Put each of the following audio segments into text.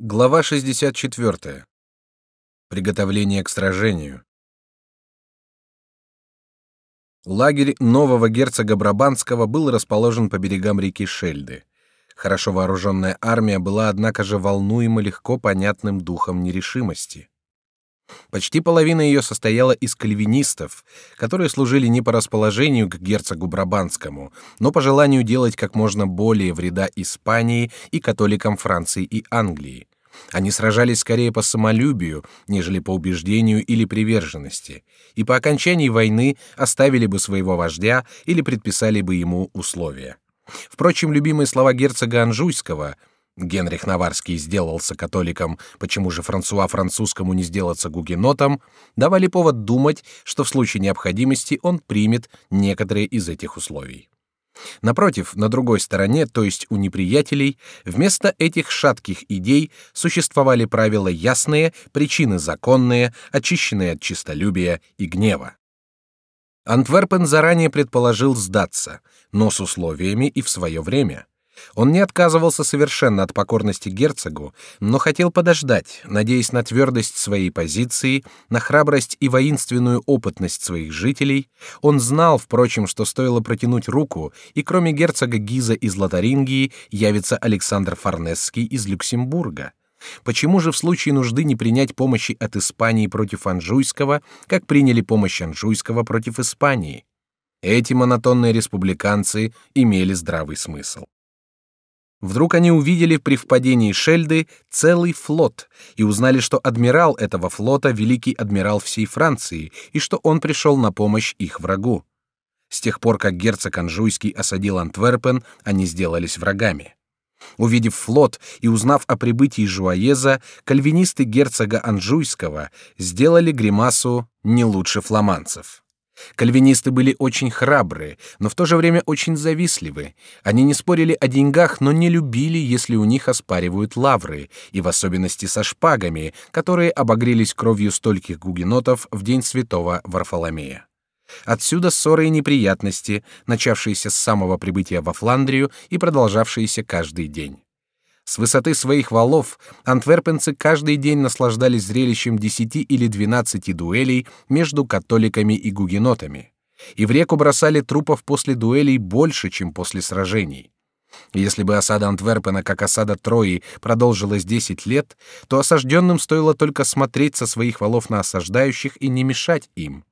Глава 64. Приготовление к сражению. Лагерь нового герцога Брабанского был расположен по берегам реки Шельды. Хорошо вооруженная армия была, однако же, волнуема легко понятным духом нерешимости. Почти половина ее состояла из кальвинистов, которые служили не по расположению к герцогу Брабанскому, но по желанию делать как можно более вреда Испании и католикам Франции и Англии. Они сражались скорее по самолюбию, нежели по убеждению или приверженности, и по окончании войны оставили бы своего вождя или предписали бы ему условия. Впрочем, любимые слова герцога Анжуйского Генрих Наварский сделался католиком, почему же Франсуа французскому не сделаться гугенотом, давали повод думать, что в случае необходимости он примет некоторые из этих условий. Напротив, на другой стороне, то есть у неприятелей, вместо этих шатких идей существовали правила ясные, причины законные, очищенные от честолюбия и гнева. Антверпен заранее предположил сдаться, но с условиями и в свое время. Он не отказывался совершенно от покорности герцогу, но хотел подождать, надеясь на твердость своей позиции, на храбрость и воинственную опытность своих жителей. Он знал, впрочем, что стоило протянуть руку, и кроме герцога Гиза из Лотарингии явится Александр Форнесский из Люксембурга. Почему же в случае нужды не принять помощи от Испании против Анжуйского, как приняли помощь Анжуйского против Испании? Эти монотонные республиканцы имели здравый смысл. Вдруг они увидели при впадении Шельды целый флот и узнали, что адмирал этого флота великий адмирал всей Франции и что он пришел на помощь их врагу. С тех пор, как герцог Анжуйский осадил Антверпен, они сделались врагами. Увидев флот и узнав о прибытии Жуаеза, кальвинисты герцога Анжуйского сделали гримасу не лучше фламандцев. Кальвинисты были очень храбрые, но в то же время очень завистливы. Они не спорили о деньгах, но не любили, если у них оспаривают лавры, и в особенности со шпагами, которые обогрелись кровью стольких гугенотов в день святого Варфоломея. Отсюда ссоры и неприятности, начавшиеся с самого прибытия во Фландрию и продолжавшиеся каждый день. С высоты своих валов антверпенцы каждый день наслаждались зрелищем десяти или двенадцати дуэлей между католиками и гугенотами, и в реку бросали трупов после дуэлей больше, чем после сражений. Если бы осада Антверпена, как осада Трои, продолжилась десять лет, то осажденным стоило только смотреть со своих валов на осаждающих и не мешать им.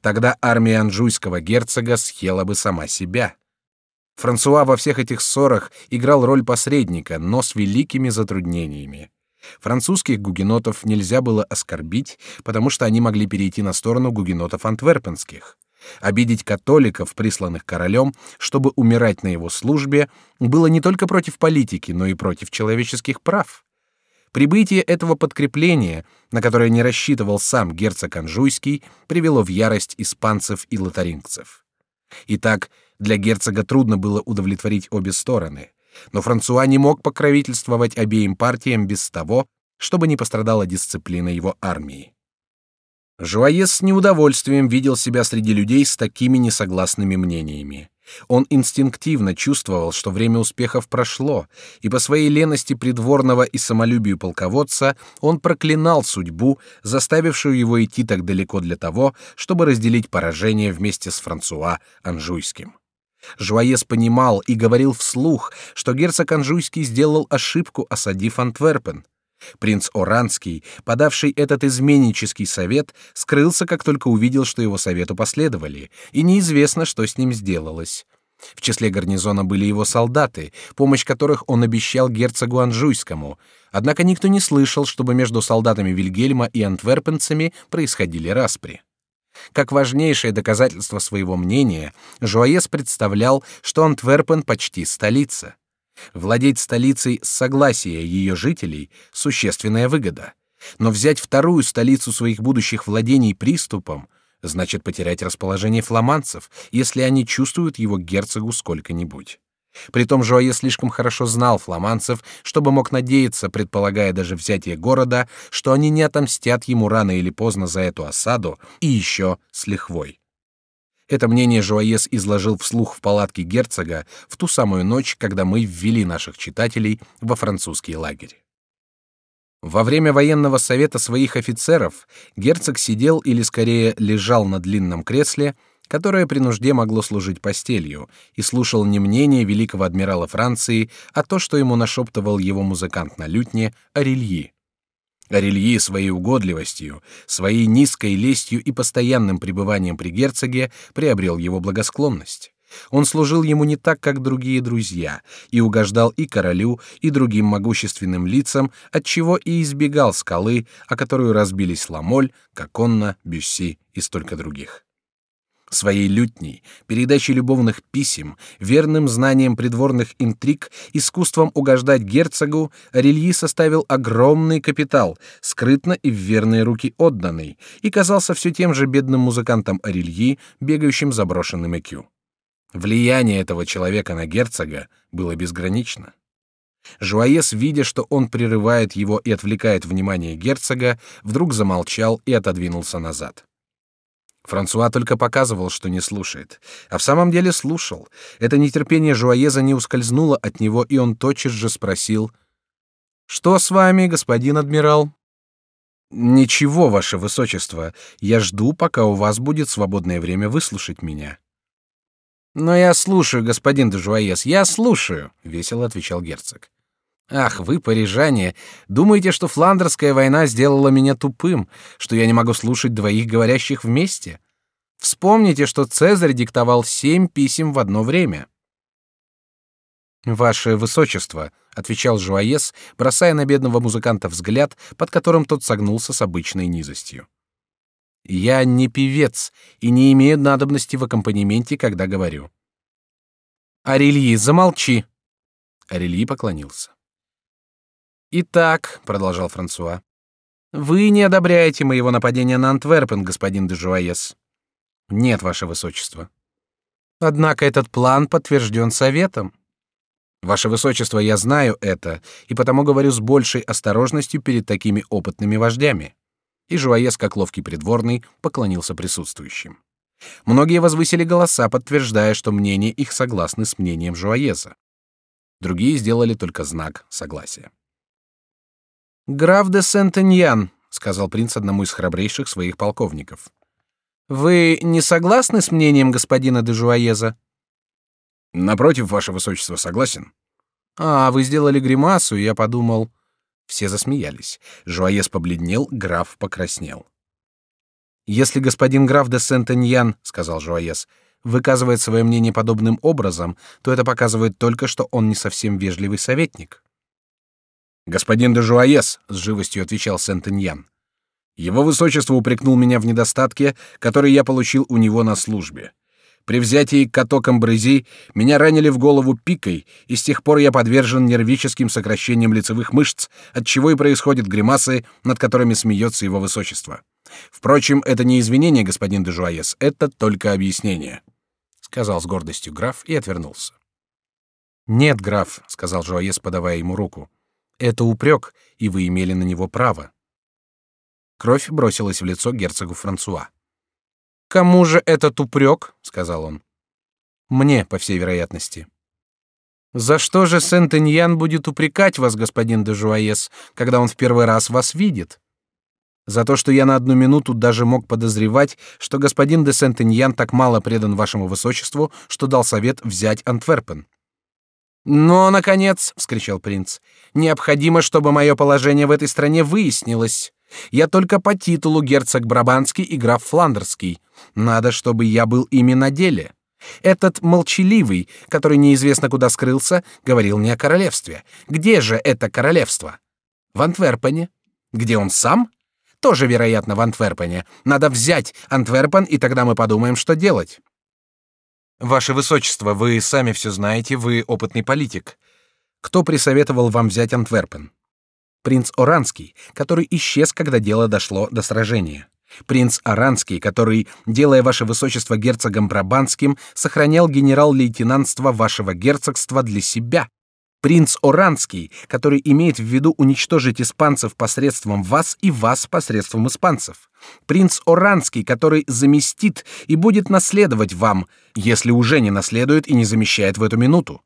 Тогда армия анжуйского герцога съела бы сама себя. Франсуа во всех этих ссорах играл роль посредника, но с великими затруднениями. Французских гугенотов нельзя было оскорбить, потому что они могли перейти на сторону гугенотов антверпенских. Обидеть католиков, присланных королем, чтобы умирать на его службе, было не только против политики, но и против человеческих прав. Прибытие этого подкрепления, на которое не рассчитывал сам герцог Анжуйский, привело в ярость испанцев и лотарингцев. Итак, для герцога трудно было удовлетворить обе стороны, но Франсуа не мог покровительствовать обеим партиям без того, чтобы не пострадала дисциплина его армии. Жуаес с неудовольствием видел себя среди людей с такими несогласными мнениями. Он инстинктивно чувствовал, что время успехов прошло, и по своей лености придворного и самолюбию полководца он проклинал судьбу, заставившую его идти так далеко для того, чтобы разделить поражение вместе с Франсуа Анжуйским. Жуаес понимал и говорил вслух, что герцог Анжуйский сделал ошибку, осадив Антверпен. Принц Оранский, подавший этот изменнический совет, скрылся, как только увидел, что его совету последовали, и неизвестно, что с ним сделалось. В числе гарнизона были его солдаты, помощь которых он обещал герцогу Анжуйскому, однако никто не слышал, чтобы между солдатами Вильгельма и антверпенцами происходили распри. Как важнейшее доказательство своего мнения, Жуаес представлял, что Антверпен почти столица. Владеть столицей с согласия ее жителей — существенная выгода. Но взять вторую столицу своих будущих владений приступом значит потерять расположение фламандцев, если они чувствуют его герцогу сколько-нибудь. Притом Жуае слишком хорошо знал фламандцев, чтобы мог надеяться, предполагая даже взятие города, что они не отомстят ему рано или поздно за эту осаду и еще с лихвой. Это мнение Жуаес изложил вслух в палатке герцога в ту самую ночь, когда мы ввели наших читателей во французский лагерь. Во время военного совета своих офицеров герцог сидел или скорее лежал на длинном кресле, которое при нужде могло служить постелью, и слушал не мнение великого адмирала Франции, а то, что ему нашептывал его музыкант на лютне Арельи. Арельи своей угодливостью, своей низкой лестью и постоянным пребыванием при герцоге приобрел его благосклонность. Он служил ему не так, как другие друзья, и угождал и королю, и другим могущественным лицам, отчего и избегал скалы, о которую разбились Ламоль, Коконна, Бюсси и столько других. Своей лютней, передачей любовных писем, верным знанием придворных интриг, искусством угождать герцогу, Арельи составил огромный капитал, скрытно и в верные руки отданный, и казался все тем же бедным музыкантом Арельи, бегающим заброшенным экю. Влияние этого человека на герцога было безгранично. Жуаес, видя, что он прерывает его и отвлекает внимание герцога, вдруг замолчал и отодвинулся назад. Франсуа только показывал, что не слушает, а в самом деле слушал. Это нетерпение Жуаеза не ускользнуло от него, и он тотчас же спросил: "Что с вами, господин адмирал?" "Ничего, ваше высочество. Я жду, пока у вас будет свободное время выслушать меня." Но я слушаю, господин де Жуаес, я слушаю, весело отвечал герцог. Ах, вы парижане, думаете, что фландерская война сделала меня тупым, что я не могу слушать двоих говорящих вместе? Вспомните, что Цезарь диктовал семь писем в одно время. Ваше высочество, отвечал Жуаес, бросая на бедного музыканта взгляд, под которым тот согнулся с обычной низостью. Я не певец и не имею надобности в аккомпанементе, когда говорю. Арельи, замолчи. Арельи поклонился. Итак, продолжал Франсуа, вы не одобряете моего нападения на Антверпен, господин де Жуаес? Нет, ваше высочество. Однако этот план подтвержден советом. Ваше высочество, я знаю это, и потому говорю с большей осторожностью перед такими опытными вождями и Жуаес, как ловкий придворный, поклонился присутствующим. Многие возвысили голоса, подтверждая, что мнения их согласны с мнением Жуаеза. Другие сделали только знак согласия. «Граф де Сентеньян», — сказал принц одному из храбрейших своих полковников, — «вы не согласны с мнением господина де Жуаеза?» «Напротив, ваше высочество, согласен». «А, вы сделали гримасу, и я подумал...» Все засмеялись. Жуаес побледнел, граф покраснел. Если господин граф де Сентеньян, сказал Жуаес, выказывает свое мнение подобным образом, то это показывает только, что он не совсем вежливый советник. Господин де Жуаес, с живостью отвечал Сентеньян. Его высочество упрекнул меня в недостатке, который я получил у него на службе. При взятии катоком Брези меня ранили в голову пикой, и с тех пор я подвержен нервическим сокращениям лицевых мышц, от чего и происходят гримасы, над которыми смеется его высочество. Впрочем, это не извинение, господин де Жуаес, это только объяснение, сказал с гордостью граф и отвернулся. Нет, граф, сказал Жуаес, подавая ему руку. Это упрек, и вы имели на него право. Кровь бросилась в лицо герцогу Франсуа. Кому же этот упрек? сказал он. Мне, по всей вероятности. За что же Сент-Эньян будет упрекать вас, господин де Жуаес, когда он в первый раз вас видит? За то, что я на одну минуту даже мог подозревать, что господин де Сент-Эньян так мало предан вашему высочеству, что дал совет взять Антверпен. Но, наконец, вскричал принц, необходимо, чтобы мое положение в этой стране выяснилось. Я только по титулу герцог Брабанский и граф Фландерский. Надо, чтобы я был ими на деле. Этот молчаливый, который неизвестно куда скрылся, говорил мне о королевстве. Где же это королевство? В Антверпене. Где он сам? Тоже, вероятно, в Антверпене. Надо взять Антверпен, и тогда мы подумаем, что делать. Ваше высочество, вы сами все знаете, вы опытный политик. Кто присоветовал вам взять Антверпен? принц Оранский, который исчез, когда дело дошло до сражения. Принц Оранский, который, делая ваше высочество герцогом Брабанским, сохранял генерал-лейтенантство вашего герцогства для себя. Принц Оранский, который имеет в виду уничтожить испанцев посредством вас и вас посредством испанцев. Принц Оранский, который заместит и будет наследовать вам, если уже не наследует и не замещает в эту минуту.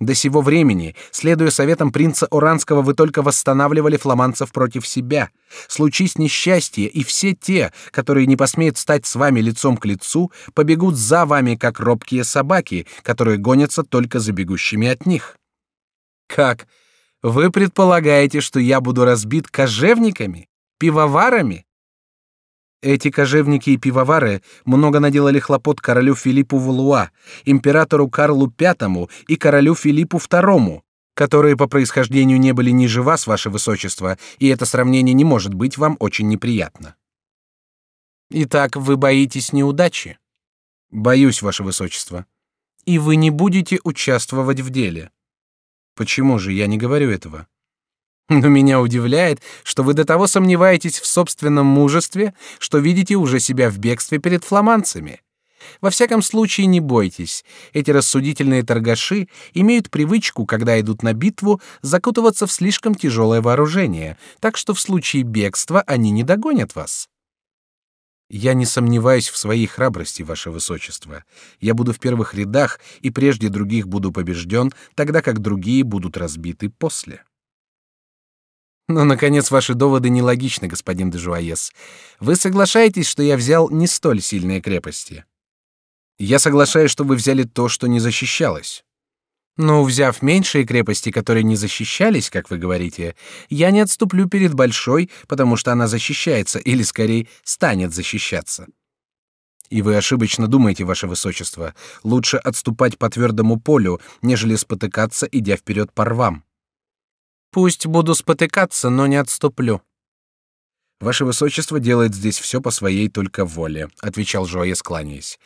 До сего времени, следуя советам принца Оранского, вы только восстанавливали фламандцев против себя. Случись несчастье, и все те, которые не посмеют стать с вами лицом к лицу, побегут за вами, как робкие собаки, которые гонятся только за бегущими от них. Как? Вы предполагаете, что я буду разбит кожевниками, пивоварами? Эти кожевники и пивовары много наделали хлопот королю Филиппу Валуа, императору Карлу V и королю Филиппу II, которые по происхождению не были ниже вас, ваше высочество, и это сравнение не может быть вам очень неприятно. Итак, вы боитесь неудачи? Боюсь, ваше высочество. И вы не будете участвовать в деле. Почему же я не говорю этого? Но меня удивляет, что вы до того сомневаетесь в собственном мужестве, что видите уже себя в бегстве перед фламандцами. Во всяком случае, не бойтесь. Эти рассудительные торгаши имеют привычку, когда идут на битву, закутываться в слишком тяжелое вооружение, так что в случае бегства они не догонят вас. Я не сомневаюсь в своей храбрости, ваше высочество. Я буду в первых рядах и прежде других буду побежден, тогда как другие будут разбиты после. Но, наконец, ваши доводы нелогичны, господин де Жуаес. Вы соглашаетесь, что я взял не столь сильные крепости? Я соглашаюсь, что вы взяли то, что не защищалось. Но взяв меньшие крепости, которые не защищались, как вы говорите, я не отступлю перед большой, потому что она защищается, или скорее станет защищаться. И вы ошибочно думаете, ваше высочество, лучше отступать по твердому полю, нежели спотыкаться, идя вперед по рвам. Пусть буду спотыкаться, но не отступлю. Ваше высочество делает здесь все по своей только воле, отвечал Жуае, кланяясь.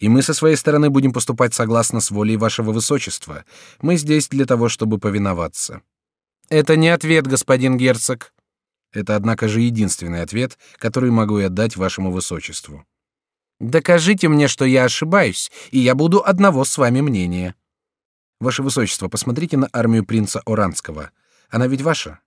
И мы со своей стороны будем поступать согласно с волей вашего высочества. Мы здесь для того, чтобы повиноваться. Это не ответ, господин герцог. Это, однако же, единственный ответ, который могу я дать вашему высочеству. Докажите мне, что я ошибаюсь, и я буду одного с вами мнения. Ваше высочество, посмотрите на армию принца Оранского. Она ведь ваша.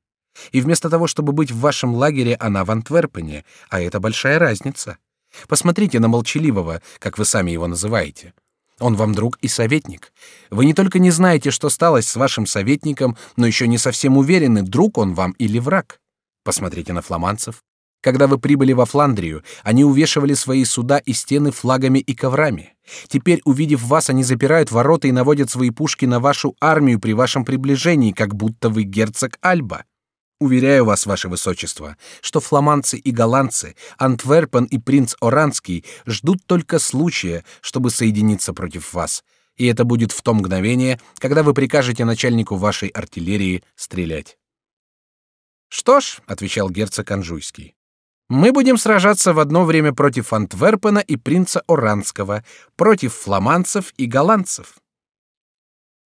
И вместо того, чтобы быть в вашем лагере, она в Антверпене, а это большая разница. Посмотрите на молчаливого, как вы сами его называете. Он вам друг и советник. Вы не только не знаете, что стало с вашим советником, но еще не совсем уверены, друг он вам или враг. Посмотрите на фламандцев. Когда вы прибыли во Фландрию, они увешивали свои суда и стены флагами и коврами. Теперь, увидев вас, они запирают ворота и наводят свои пушки на вашу армию при вашем приближении, как будто вы герцог Альба. Уверяю вас, ваше высочество, что фламандцы и голландцы, Антверпен и принц Оранский ждут только случая, чтобы соединиться против вас, и это будет в то мгновение, когда вы прикажете начальнику вашей артиллерии стрелять. Что ж, отвечал герцог Анжуйский. Мы будем сражаться в одно время против Антверпена и принца Оранского, против фламандцев и голландцев.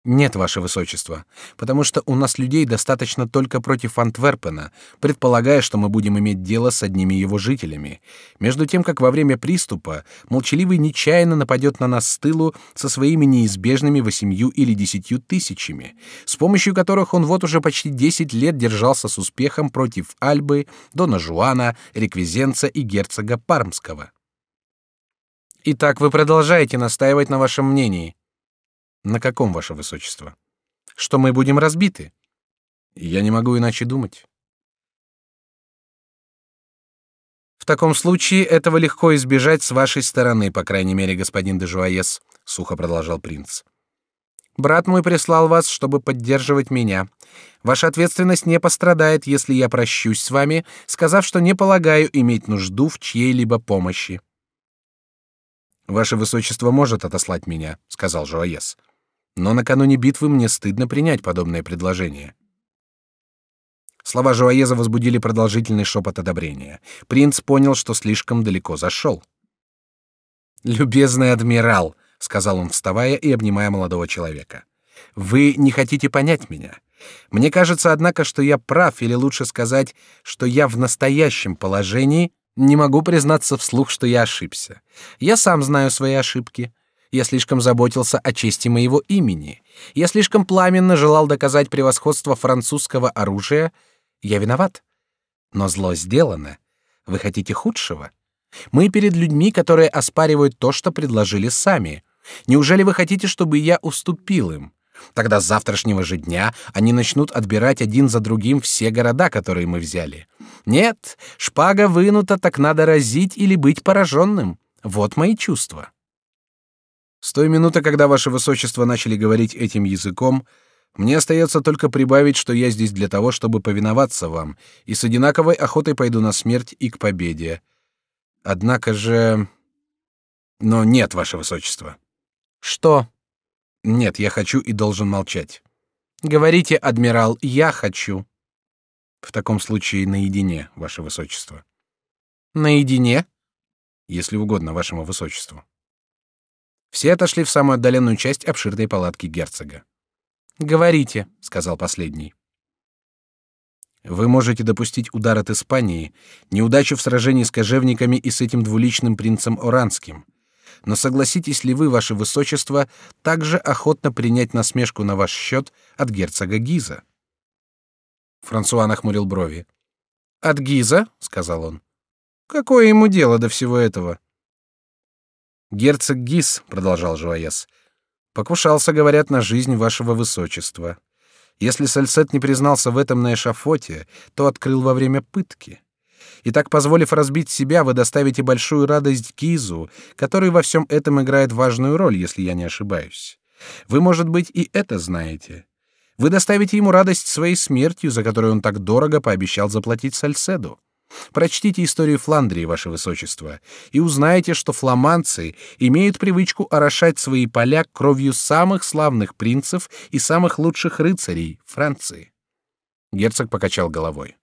Нет, ваше высочество, потому что у нас людей достаточно только против Антверпена, предполагая, что мы будем иметь дело с одними его жителями. Между тем, как во время приступа молчаливый нечаянно нападет на нас с тылу со своими неизбежными восемью или десятью тысячами, с помощью которых он вот уже почти десять лет держался с успехом против Альбы, Дона Жуана, Реквизенца и герцога Пармского. Итак, вы продолжаете настаивать на вашем мнении. На каком, ваше высочество? Что мы будем разбиты? Я не могу иначе думать. В таком случае этого легко избежать с вашей стороны, по крайней мере, господин де Жуаес, сухо продолжал принц. Брат мой прислал вас, чтобы поддерживать меня. Ваша ответственность не пострадает, если я прощусь с вами, сказав, что не полагаю иметь нужду в чьей-либо помощи. Ваше высочество может отослать меня, сказал Жуаес. Но накануне битвы мне стыдно принять подобное предложение. Слова Жуаеза возбудили продолжительный шепот одобрения. Принц понял, что слишком далеко зашел. «Любезный адмирал», — сказал он, вставая и обнимая молодого человека, — «вы не хотите понять меня. Мне кажется, однако, что я прав, или лучше сказать, что я в настоящем положении не могу признаться вслух, что я ошибся. Я сам знаю свои ошибки. Я слишком заботился о чести моего имени. Я слишком пламенно желал доказать превосходство французского оружия. Я виноват. Но зло сделано. Вы хотите худшего? Мы перед людьми, которые оспаривают то, что предложили сами. Неужели вы хотите, чтобы я уступил им? Тогда с завтрашнего же дня они начнут отбирать один за другим все города, которые мы взяли. Нет, шпага вынута, так надо разить или быть пораженным. Вот мои чувства. С той минуты, когда ваше высочество начали говорить этим языком, мне остается только прибавить, что я здесь для того, чтобы повиноваться вам, и с одинаковой охотой пойду на смерть и к победе. Однако же... Но нет, ваше высочество. Что? Нет, я хочу и должен молчать. Говорите, адмирал, я хочу. В таком случае наедине, ваше высочество. Наедине? Если угодно вашему высочеству. Все отошли в самую отдаленную часть обширной палатки герцога. Говорите, сказал последний. Вы можете допустить удар от Испании, неудачу в сражении с кожевниками и с этим двуличным принцем Оранским. Но согласитесь ли вы, ваше высочество, также охотно принять насмешку на ваш счет от герцога Гиза? Франсуа нахмурил брови. От Гиза, сказал он. Какое ему дело до всего этого? Герцог Гиз, продолжал Жуаес, Покушался, говорят, на жизнь вашего высочества. Если Сальсет не признался в этом на эшафоте, то открыл во время пытки. И так, позволив разбить себя, вы доставите большую радость Гизу, который во всем этом играет важную роль, если я не ошибаюсь. Вы, может быть, и это знаете. Вы доставите ему радость своей смертью, за которую он так дорого пообещал заплатить Сальседу. Прочтите историю Фландрии, ваше высочество, и узнаете, что фламандцы имеют привычку орошать свои поля кровью самых славных принцев и самых лучших рыцарей Франции. Герцог покачал головой.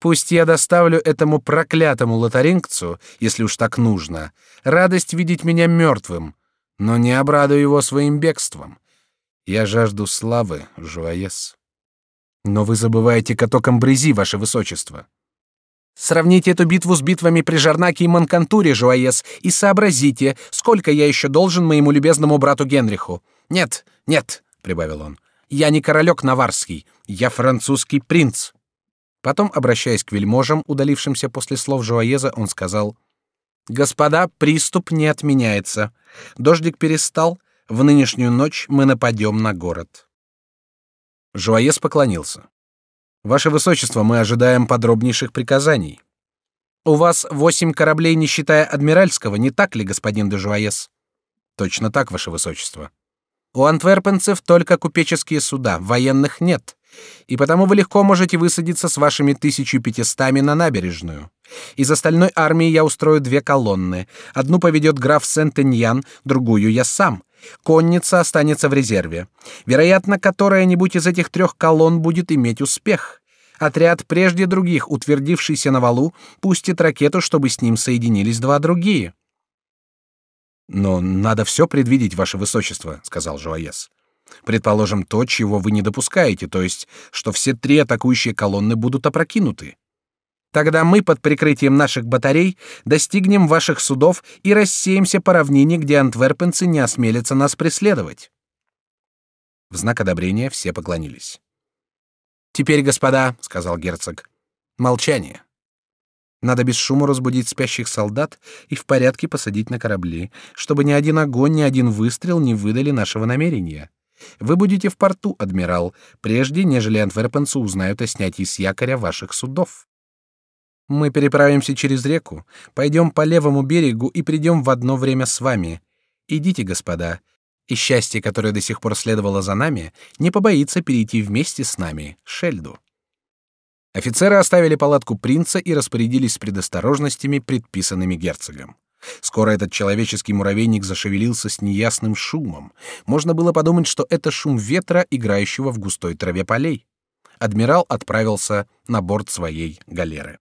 Пусть я доставлю этому проклятому лотарингцу, если уж так нужно, радость видеть меня мертвым, но не обрадую его своим бегством. Я жажду славы, Жуаес. Но вы забываете каток Амбрези, ваше высочество. Сравните эту битву с битвами при Жарнаке и Манкантуре, Жуаес, и сообразите, сколько я еще должен моему любезному брату Генриху. Нет, нет, прибавил он. Я не королек наварский, я французский принц. Потом, обращаясь к вельможам, удалившимся после слов Жуаеза, он сказал: "Господа, приступ не отменяется. Дождик перестал. В нынешнюю ночь мы нападем на город". Жуаез поклонился. Ваше высочество, мы ожидаем подробнейших приказаний. У вас восемь кораблей, не считая адмиральского, не так ли, господин де Жуаес? Точно так, ваше высочество. У антверпенцев только купеческие суда, военных нет, и потому вы легко можете высадиться с вашими тысячу пятистами на набережную. Из остальной армии я устрою две колонны. Одну поведет граф Сент-Эньян, другую я сам. Конница останется в резерве. Вероятно, которая-нибудь из этих трех колонн будет иметь успех. Отряд прежде других, утвердившийся на валу, пустит ракету, чтобы с ним соединились два другие. Но надо все предвидеть, ваше высочество, сказал Жуаес. Предположим то, чего вы не допускаете, то есть, что все три атакующие колонны будут опрокинуты. Тогда мы под прикрытием наших батарей достигнем ваших судов и рассеемся по равнине, где антверпенцы не осмелятся нас преследовать. В знак одобрения все поклонились. Теперь, господа, сказал герцог, молчание. Надо без шума разбудить спящих солдат и в порядке посадить на корабли, чтобы ни один огонь, ни один выстрел не выдали нашего намерения. Вы будете в порту, адмирал, прежде нежели антверпенцы узнают о снятии с якоря ваших судов. Мы переправимся через реку, пойдем по левому берегу и придем в одно время с вами. Идите, господа, и счастье, которое до сих пор следовало за нами, не побоится перейти вместе с нами, Шельду. Офицеры оставили палатку принца и распорядились с предосторожностями, предписанными герцогом. Скоро этот человеческий муравейник зашевелился с неясным шумом. Можно было подумать, что это шум ветра, играющего в густой траве полей. Адмирал отправился на борт своей галеры.